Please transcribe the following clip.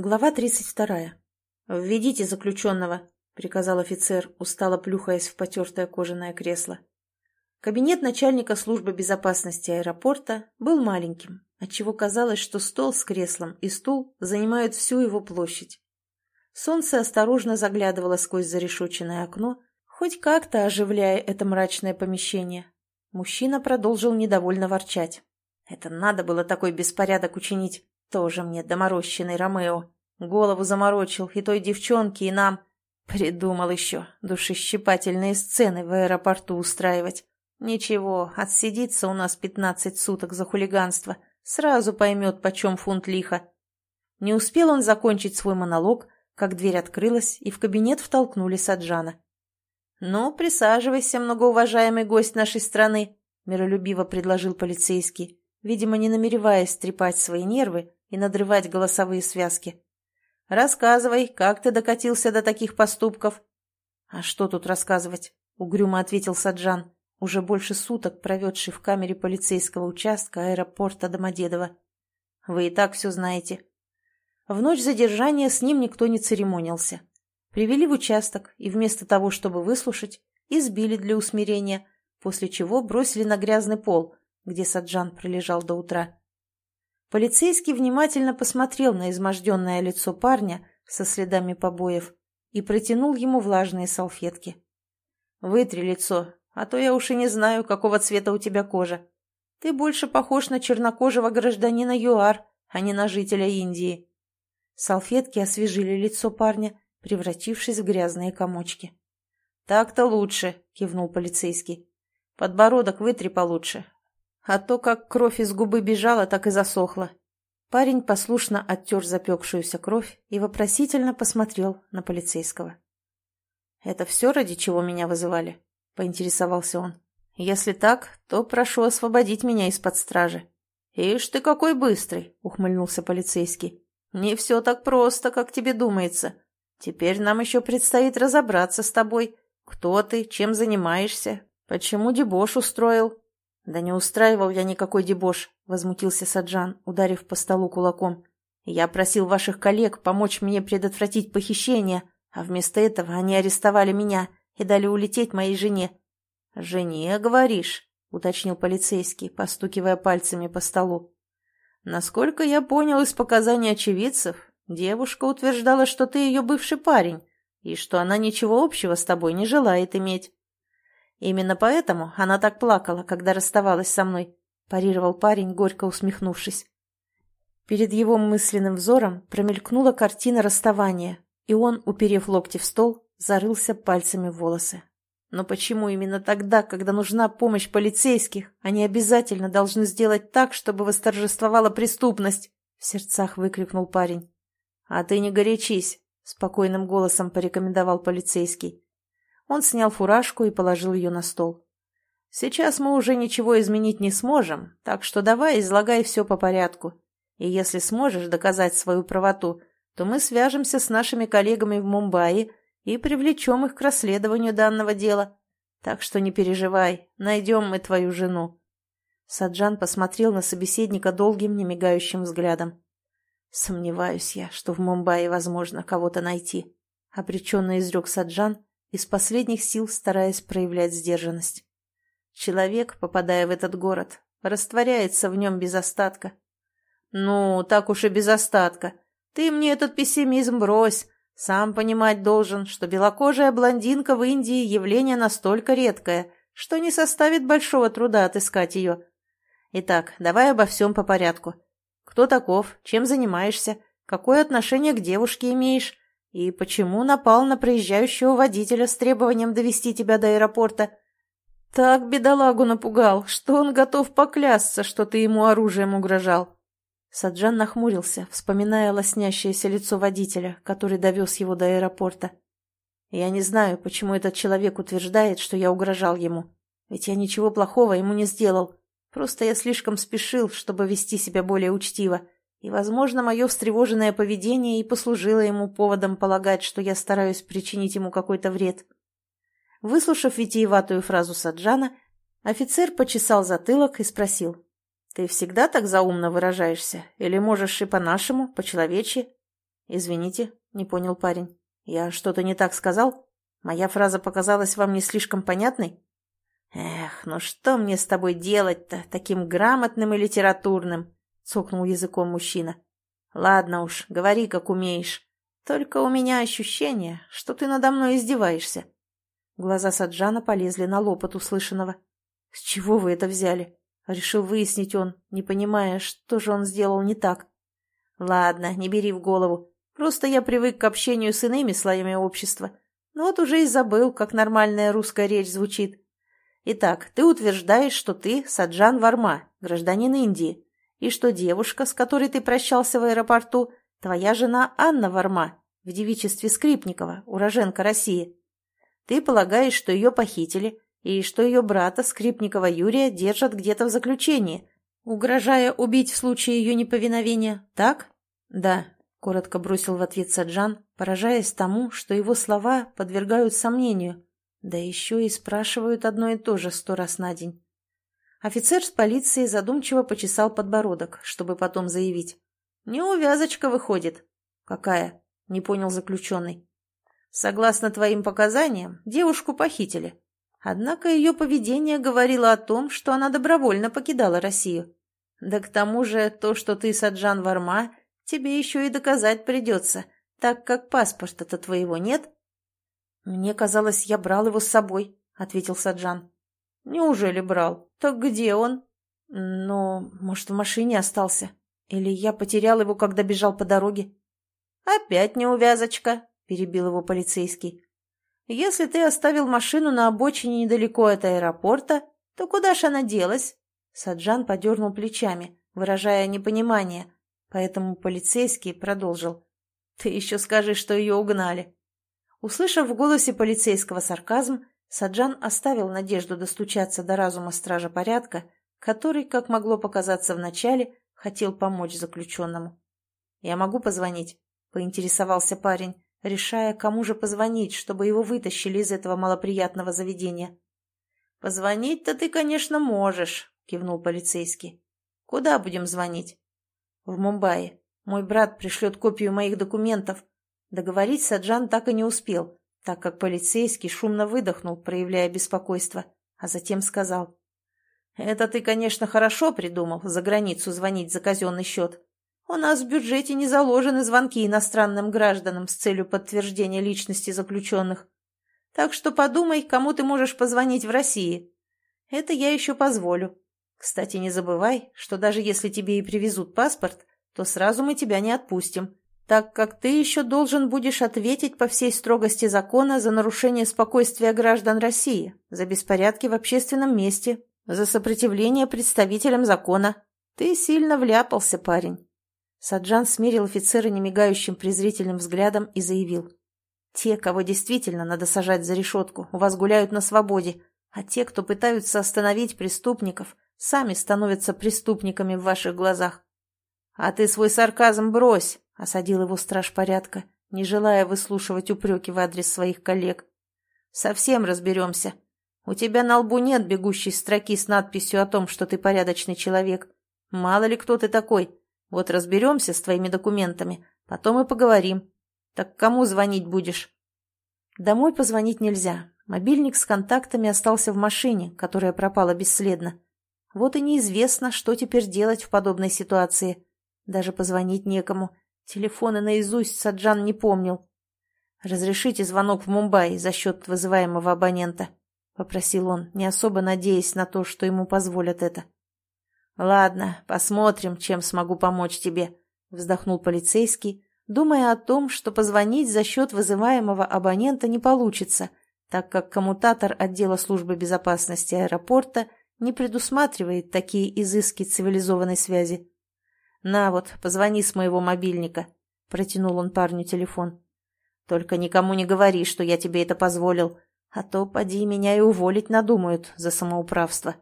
Глава 32. «Введите заключенного», — приказал офицер, устало плюхаясь в потертое кожаное кресло. Кабинет начальника службы безопасности аэропорта был маленьким, отчего казалось, что стол с креслом и стул занимают всю его площадь. Солнце осторожно заглядывало сквозь зарешоченное окно, хоть как-то оживляя это мрачное помещение. Мужчина продолжил недовольно ворчать. «Это надо было такой беспорядок учинить. Тоже мне доморощенный Ромео. Голову заморочил и той девчонке, и нам. Придумал еще душещипательные сцены в аэропорту устраивать. Ничего, отсидится у нас пятнадцать суток за хулиганство. Сразу поймет, почем фунт лиха. Не успел он закончить свой монолог, как дверь открылась, и в кабинет втолкнули Саджана. «Ну, присаживайся, многоуважаемый гость нашей страны», — миролюбиво предложил полицейский, видимо, не намереваясь трепать свои нервы и надрывать голосовые связки. «Рассказывай, как ты докатился до таких поступков?» «А что тут рассказывать?» — угрюмо ответил Саджан, уже больше суток проведший в камере полицейского участка аэропорта Домодедово. «Вы и так все знаете». В ночь задержания с ним никто не церемонился. Привели в участок и вместо того, чтобы выслушать, избили для усмирения, после чего бросили на грязный пол, где Саджан пролежал до утра. Полицейский внимательно посмотрел на изможденное лицо парня со следами побоев и протянул ему влажные салфетки. «Вытри лицо, а то я уж и не знаю, какого цвета у тебя кожа. Ты больше похож на чернокожего гражданина ЮАР, а не на жителя Индии». Салфетки освежили лицо парня, превратившись в грязные комочки. «Так-то лучше», — кивнул полицейский. «Подбородок вытри получше, а то, как кровь из губы бежала, так и засохла. Парень послушно оттер запекшуюся кровь и вопросительно посмотрел на полицейского. «Это все, ради чего меня вызывали?» — поинтересовался он. «Если так, то прошу освободить меня из-под стражи». «Ишь ты какой быстрый!» — ухмыльнулся полицейский. «Не все так просто, как тебе думается. Теперь нам еще предстоит разобраться с тобой. Кто ты, чем занимаешься, почему дебош устроил, «Да не устраивал я никакой дебош», — возмутился Саджан, ударив по столу кулаком. «Я просил ваших коллег помочь мне предотвратить похищение, а вместо этого они арестовали меня и дали улететь моей жене». «Жене, говоришь?» — уточнил полицейский, постукивая пальцами по столу. «Насколько я понял из показаний очевидцев, девушка утверждала, что ты ее бывший парень и что она ничего общего с тобой не желает иметь». Именно поэтому она так плакала, когда расставалась со мной, парировал парень, горько усмехнувшись. Перед его мысленным взором промелькнула картина расставания, и он, уперев локти в стол, зарылся пальцами в волосы. Но почему именно тогда, когда нужна помощь полицейских, они обязательно должны сделать так, чтобы восторжествовала преступность? В сердцах выкрикнул парень. А ты не горячись, спокойным голосом порекомендовал полицейский. Он снял фуражку и положил ее на стол. «Сейчас мы уже ничего изменить не сможем, так что давай излагай все по порядку. И если сможешь доказать свою правоту, то мы свяжемся с нашими коллегами в Мумбаи и привлечем их к расследованию данного дела. Так что не переживай, найдем мы твою жену». Саджан посмотрел на собеседника долгим, немигающим взглядом. «Сомневаюсь я, что в Мумбаи возможно кого-то найти», — обреченно изрек Саджан, из последних сил стараясь проявлять сдержанность. Человек, попадая в этот город, растворяется в нем без остатка. «Ну, так уж и без остатка. Ты мне этот пессимизм брось. Сам понимать должен, что белокожая блондинка в Индии явление настолько редкое, что не составит большого труда отыскать ее. Итак, давай обо всем по порядку. Кто таков, чем занимаешься, какое отношение к девушке имеешь, и почему напал на проезжающего водителя с требованием довести тебя до аэропорта? Так бедолагу напугал, что он готов поклясться, что ты ему оружием угрожал. Саджан нахмурился, вспоминая лоснящееся лицо водителя, который довез его до аэропорта. Я не знаю, почему этот человек утверждает, что я угрожал ему. Ведь я ничего плохого ему не сделал. Просто я слишком спешил, чтобы вести себя более учтиво. И, возможно, мое встревоженное поведение и послужило ему поводом полагать, что я стараюсь причинить ему какой-то вред. Выслушав витиеватую фразу Саджана, офицер почесал затылок и спросил. «Ты всегда так заумно выражаешься? Или можешь и по-нашему, по-человечьи?» «Извините», — не понял парень. «Я что-то не так сказал? Моя фраза показалась вам не слишком понятной?» «Эх, ну что мне с тобой делать-то, таким грамотным и литературным?» — цокнул языком мужчина. «Ладно уж, говори, как умеешь. Только у меня ощущение, что ты надо мной издеваешься». Глаза Саджана полезли на лоб от услышанного. «С чего вы это взяли?» — решил выяснить он, не понимая, что же он сделал не так. «Ладно, не бери в голову. Просто я привык к общению с иными слоями общества. Но вот уже и забыл, как нормальная русская речь звучит. Итак, ты утверждаешь, что ты Саджан Варма, гражданин Индии, и что девушка, с которой ты прощался в аэропорту, твоя жена Анна Варма, в девичестве Скрипникова, уроженка России. Ты полагаешь, что ее похитили, и что ее брата, Скрипникова Юрия, держат где-то в заключении, угрожая убить в случае ее неповиновения, так? Да, коротко бросил в ответ Саджан, поражаясь тому, что его слова подвергают сомнению, да еще и спрашивают одно и то же сто раз на день. Офицер с полиции задумчиво почесал подбородок, чтобы потом заявить. «Неувязочка выходит». «Какая?» — не понял заключенный. «Согласно твоим показаниям, девушку похитили. Однако ее поведение говорило о том, что она добровольно покидала Россию. Да к тому же то, что ты Саджан Варма, тебе еще и доказать придется, так как паспорта-то твоего нет». «Мне казалось, я брал его с собой», — ответил Саджан. «Неужели брал? Так где он?» «Ну, может, в машине остался. Или я потерял его, когда бежал по дороге?» «Опять неувязочка», — перебил его полицейский. «Если ты оставил машину на обочине недалеко от аэропорта, то куда ж она делась?» Саджан подернул плечами, выражая непонимание, поэтому полицейский продолжил. «Ты еще скажи, что ее угнали». Услышав в голосе полицейского сарказм, Саджан оставил надежду достучаться до разума стража порядка, который, как могло показаться вначале, хотел помочь заключенному. «Я могу позвонить?» — поинтересовался парень, решая, кому же позвонить, чтобы его вытащили из этого малоприятного заведения. «Позвонить-то ты, конечно, можешь», — кивнул полицейский. «Куда будем звонить?» «В Мумбаи. Мой брат пришлет копию моих документов, Договорить Саджан так и не успел, так как полицейский шумно выдохнул, проявляя беспокойство, а затем сказал. «Это ты, конечно, хорошо придумал, за границу звонить за казенный счет. У нас в бюджете не заложены звонки иностранным гражданам с целью подтверждения личности заключенных. Так что подумай, кому ты можешь позвонить в России. Это я еще позволю. Кстати, не забывай, что даже если тебе и привезут паспорт, то сразу мы тебя не отпустим так как ты еще должен будешь ответить по всей строгости закона за нарушение спокойствия граждан России, за беспорядки в общественном месте, за сопротивление представителям закона. Ты сильно вляпался, парень. Саджан смерил офицера немигающим презрительным взглядом и заявил. «Те, кого действительно надо сажать за решетку, у вас гуляют на свободе, а те, кто пытаются остановить преступников, сами становятся преступниками в ваших глазах. А ты свой сарказм брось, — осадил его страж порядка, не желая выслушивать упреки в адрес своих коллег. «Совсем разберемся. У тебя на лбу нет бегущей строки с надписью о том, что ты порядочный человек. Мало ли кто ты такой. Вот разберемся с твоими документами, потом и поговорим. Так кому звонить будешь?» Домой позвонить нельзя. Мобильник с контактами остался в машине, которая пропала бесследно. Вот и неизвестно, что теперь делать в подобной ситуации. Даже позвонить некому — Телефоны наизусть Саджан не помнил. «Разрешите звонок в Мумбаи за счет вызываемого абонента», — попросил он, не особо надеясь на то, что ему позволят это. «Ладно, посмотрим, чем смогу помочь тебе», — вздохнул полицейский, думая о том, что позвонить за счет вызываемого абонента не получится, так как коммутатор отдела службы безопасности аэропорта не предусматривает такие изыски цивилизованной связи. «На вот, позвони с моего мобильника», — протянул он парню телефон. «Только никому не говори, что я тебе это позволил, а то поди меня и уволить надумают за самоуправство».